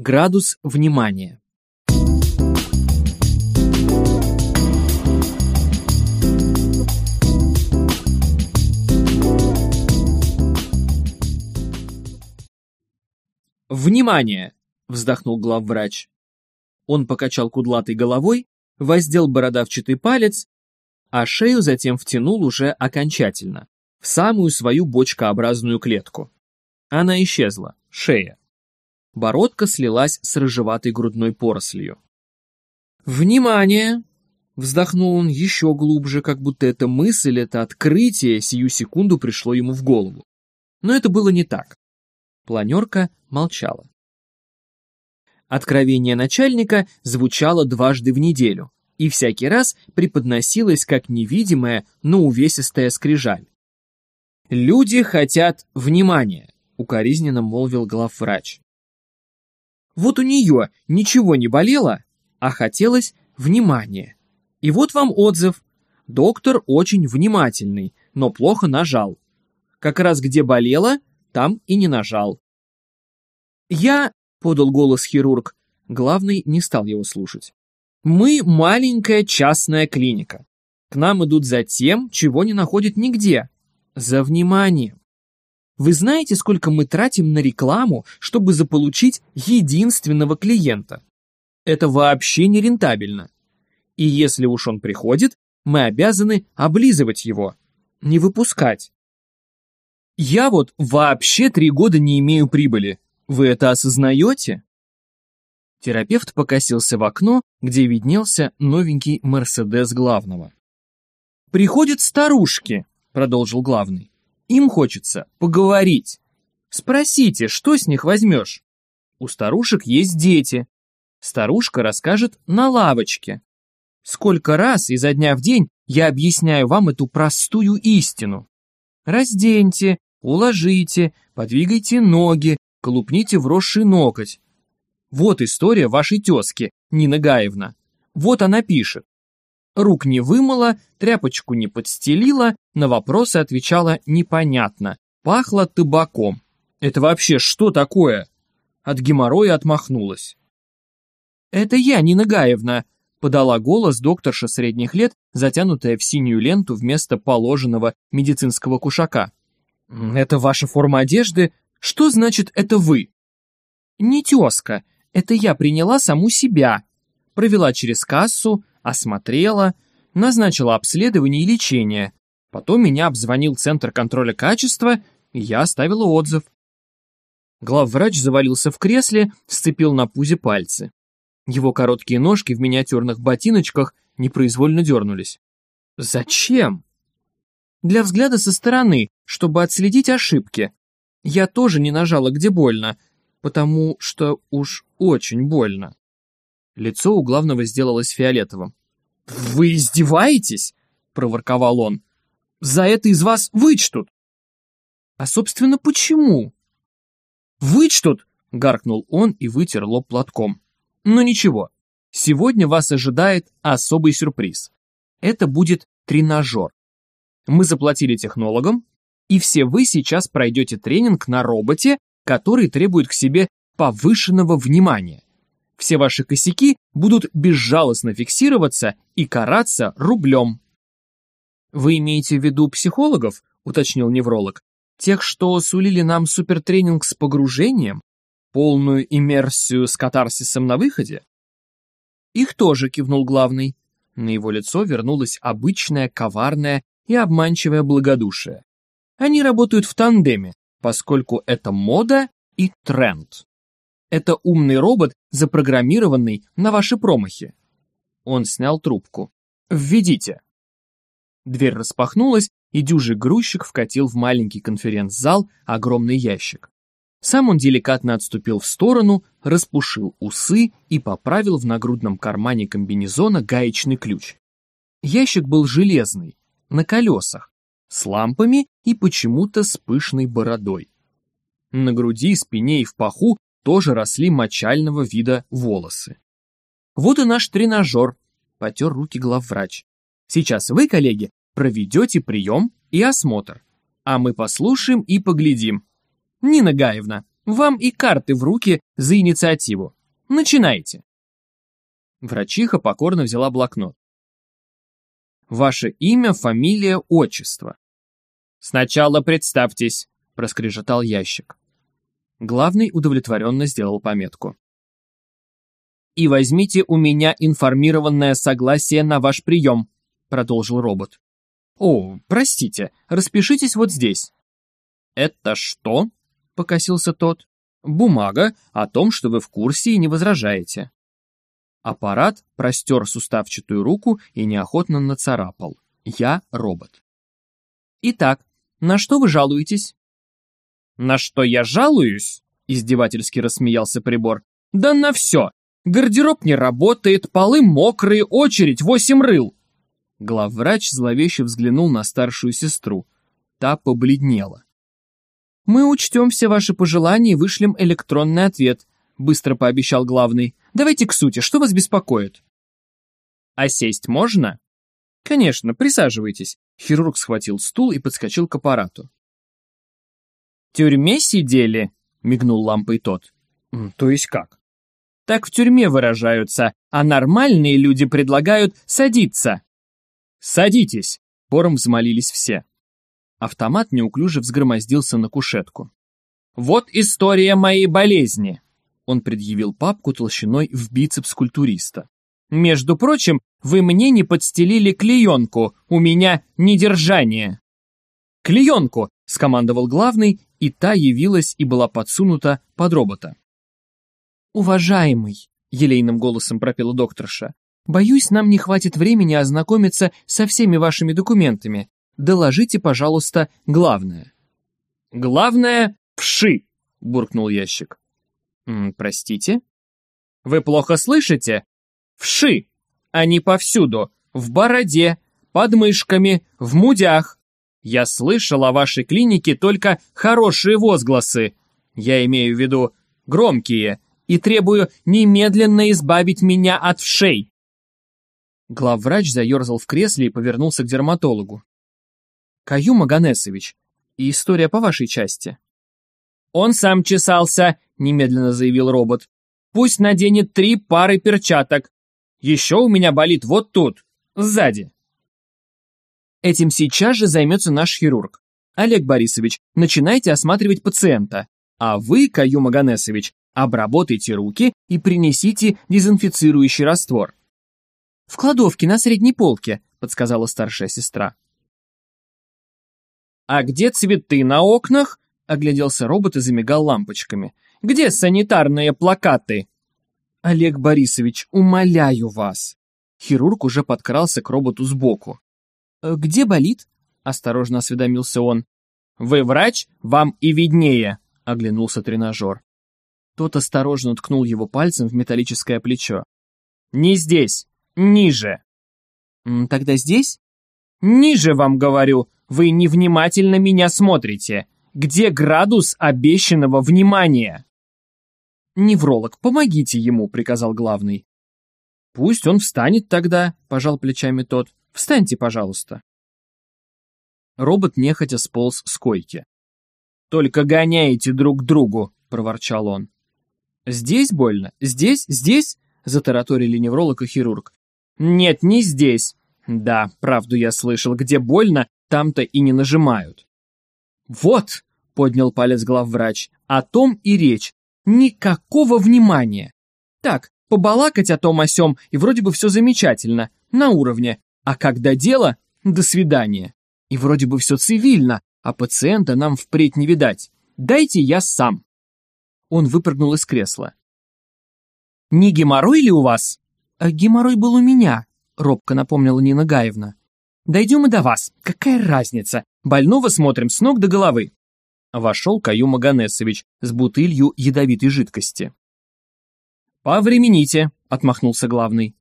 Градус внимания. «Внимание!» — вздохнул главврач. Он покачал кудлатой головой, воздел бородавчатый палец, а шею затем втянул уже окончательно, в самую свою бочкообразную клетку. Она исчезла, шея. Бородка слилась с рыжеватой грудной порослью. «Внимание!» — вздохнул он еще глубже, как будто эта мысль, это открытие сию секунду пришло ему в голову. Но это было не так. Планерка молчала. Откровение начальника звучало дважды в неделю и всякий раз преподносилось как невидимая, но увесистая скрижаль. «Люди хотят внимания», — укоризненно молвил главврач. Вот у нее ничего не болело, а хотелось внимания. И вот вам отзыв. Доктор очень внимательный, но плохо нажал. Как раз где болело, там и не нажал. Я — подал голос хирург. Главный не стал его слушать. «Мы маленькая частная клиника. К нам идут за тем, чего не находят нигде. За вниманием. Вы знаете, сколько мы тратим на рекламу, чтобы заполучить единственного клиента? Это вообще не рентабельно. И если уж он приходит, мы обязаны облизывать его, не выпускать. Я вот вообще три года не имею прибыли, вы это осознаете? Терапевт покосился в окно, где виднелся новенький Мерседес главного. «Приходят старушки», — продолжил главный. «Им хочется поговорить. Спросите, что с них возьмешь? У старушек есть дети. Старушка расскажет на лавочке. Сколько раз изо дня в день я объясняю вам эту простую истину. Разденьте, уложите, подвигайте ноги, колупните вросший ноготь. Вот история вашей тезки, Нина Гаевна. Вот она пишет. Рук не вымыла, тряпочку не подстелила, на вопросы отвечала непонятно. Пахло табаком. Это вообще что такое? От геморроя отмахнулась. «Это я, Нина Гаевна», — подала голос докторша средних лет, затянутая в синюю ленту вместо положенного медицинского кушака. «Это ваша форма одежды? Что значит «это вы»?» «Не тезка, это я приняла саму себя. Провела через кассу, осмотрела, назначила обследование и лечение. Потом меня обзвонил Центр контроля качества, и я оставила отзыв». Главврач завалился в кресле, сцепил на пузе пальцы. Его короткие ножки в миниатюрных ботиночках непроизвольно дернулись. «Зачем?» «Для взгляда со стороны, чтобы отследить ошибки. Я тоже не нажала, где больно, потому что уж очень больно. Лицо у главного сделалось фиолетовым. «Вы издеваетесь?» — проворковал он. «За это из вас вычтут!» «А, собственно, почему?» «Вычтут!» — гаркнул он и вытер лоб платком. «Ну ничего, сегодня вас ожидает особый сюрприз. Это будет тренажер. Мы заплатили технологам, и все вы сейчас пройдете тренинг на роботе, который требует к себе повышенного внимания. Все ваши косяки будут безжалостно фиксироваться и караться рублем. Вы имеете в виду психологов, уточнил невролог, тех, что сулили нам супертренинг с погружением, полную иммерсию с катарсисом на выходе? Их тоже кивнул главный. На его лицо вернулось обычное, коварное и обманчивое благодушие. Они работают в тандеме, поскольку это мода и тренд. Это умный робот, запрограммированный на ваши промахи. Он снял трубку. «Введите». Дверь распахнулась, и дюжий грузчик вкатил в маленький конференц-зал огромный ящик. Сам он деликатно отступил в сторону, распушил усы и поправил в нагрудном кармане комбинезона гаечный ключ. Ящик был железный, на колесах, с лампами и почему-то с пышной бородой. На груди, спине и в паху тоже росли мочального вида волосы. Вот и наш тренажер, потер руки главврач. Сейчас вы, коллеги, проведете прием и осмотр, а мы послушаем и поглядим. Нина Гаевна, Вам и карты в руки за инициативу. Начинайте. Врачиха покорно взяла блокнот. Ваше имя, фамилия, отчество. Сначала представьтесь, проскрежетал ящик. Главный удовлетворенно сделал пометку. «И возьмите у меня информированное согласие на ваш прием», продолжил робот. «О, простите, распишитесь вот здесь». «Это что?» — покосился тот. «Бумага о том, что вы в курсе и не возражаете». Аппарат простер суставчатую руку и неохотно нацарапал. «Я робот». «Итак, на что вы жалуетесь?» «На что я жалуюсь?» — издевательски рассмеялся прибор. «Да на все! Гардероб не работает, полы мокрые, очередь восемь рыл!» Главврач зловеще взглянул на старшую сестру. Та побледнела. «Мы учтем все ваши пожелания и вышлем электронный ответ», быстро пообещал главный. «Давайте к сути, что вас беспокоит?» «А сесть можно?» «Конечно, присаживайтесь». Хирург схватил стул и подскочил к аппарату. «В тюрьме сидели?» — мигнул лампой тот. «То есть как?» «Так в тюрьме выражаются, а нормальные люди предлагают садиться». «Садитесь!» — пором взмолились все. Автомат неуклюже взгромоздился на кушетку. «Вот история моей болезни!» Он предъявил папку толщиной в бицепс культуриста. «Между прочим, вы мне не подстелили клеенку, у меня недержание». «Клеенку!» — скомандовал главный, и та явилась и была подсунута под робота. «Уважаемый», — елейным голосом пропела докторша, «боюсь, нам не хватит времени ознакомиться со всеми вашими документами. Доложите, пожалуйста, главное». «Главное — вши», — буркнул ящик. М «Простите?» «Вы плохо слышите? Вши! Они повсюду, в бороде, под мышками, в мудях. Я слышал о вашей клинике только хорошие возгласы. Я имею в виду громкие, и требую немедленно избавить меня от вшей. Главврач заерзал в кресле и повернулся к дерматологу. «Каюм Аганесович, и история по вашей части». «Он сам чесался», — немедленно заявил робот. «Пусть наденет три пары перчаток. Еще у меня болит вот тут, сзади». Этим сейчас же займется наш хирург. Олег Борисович, начинайте осматривать пациента. А вы, Каюм Аганесович, обработайте руки и принесите дезинфицирующий раствор. «В кладовке на средней полке», — подсказала старшая сестра. «А где цветы на окнах?» — огляделся робот и замигал лампочками. «Где санитарные плакаты?» «Олег Борисович, умоляю вас!» Хирург уже подкрался к роботу сбоку. «Э, «Где болит?» — осторожно осведомился он. «Вы врач? Вам и виднее!» — оглянулся тренажер. Тот осторожно ткнул его пальцем в металлическое плечо. «Не здесь, ниже». «Тогда здесь?» «Ниже, вам говорю, вы невнимательно меня смотрите. Где градус обещанного внимания?» «Невролог, помогите ему», — приказал главный. «Пусть он встанет тогда», — пожал плечами тот. «Встаньте, пожалуйста». Робот нехотя сполз с койки. «Только гоняете друг другу», — проворчал он. «Здесь больно? Здесь? Здесь?» — затараторили невролог и хирург. «Нет, не здесь. Да, правду я слышал, где больно, там-то и не нажимают». «Вот!» — поднял палец главврач. «О том и речь. Никакого внимания. Так, побалакать о том о сём, и вроде бы все замечательно, на уровне. А когда дело, до свидания. И вроде бы все цивильно, а пациента нам впредь не видать. Дайте я сам». Он выпрыгнул из кресла. «Не геморрой ли у вас?» «А «Геморрой был у меня», — робко напомнила Нина Гаевна. «Дойдем и до вас. Какая разница? Больного смотрим с ног до головы». Вошел Каюм Аганесович с бутылью ядовитой жидкости. «Повремените», — отмахнулся главный.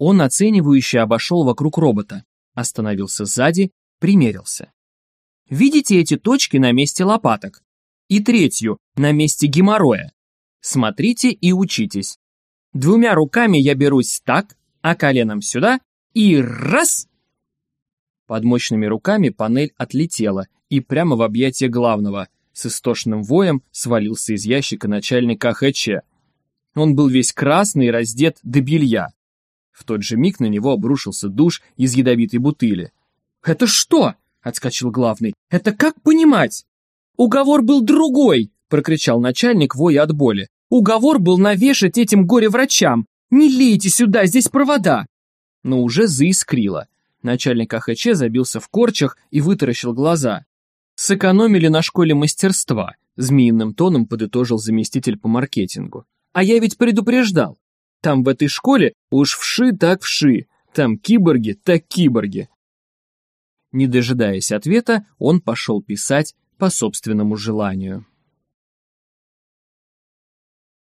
Он оценивающе обошел вокруг робота, остановился сзади, примерился. «Видите эти точки на месте лопаток? И третью, на месте геморроя. Смотрите и учитесь. Двумя руками я берусь так, а коленом сюда, и раз! Под мощными руками панель отлетела и прямо в объятия главного. С истошным воем свалился из ящика начальник АХЧ. Он был весь красный и раздет до белья. В тот же миг на него обрушился душ из ядовитой бутыли. «Это что?» — отскочил главный. «Это как понимать?» «Уговор был другой!» — прокричал начальник, воя от боли. «Уговор был навешать этим горе-врачам! Не лейте сюда, здесь провода!» Но уже заискрило. Начальник АХЧ забился в корчах и вытаращил глаза. «Сэкономили на школе мастерства», — змеиным тоном подытожил заместитель по маркетингу. «А я ведь предупреждал. Там в этой школе уж вши так вши, там киборги так киборги». Не дожидаясь ответа, он пошел писать по собственному желанию.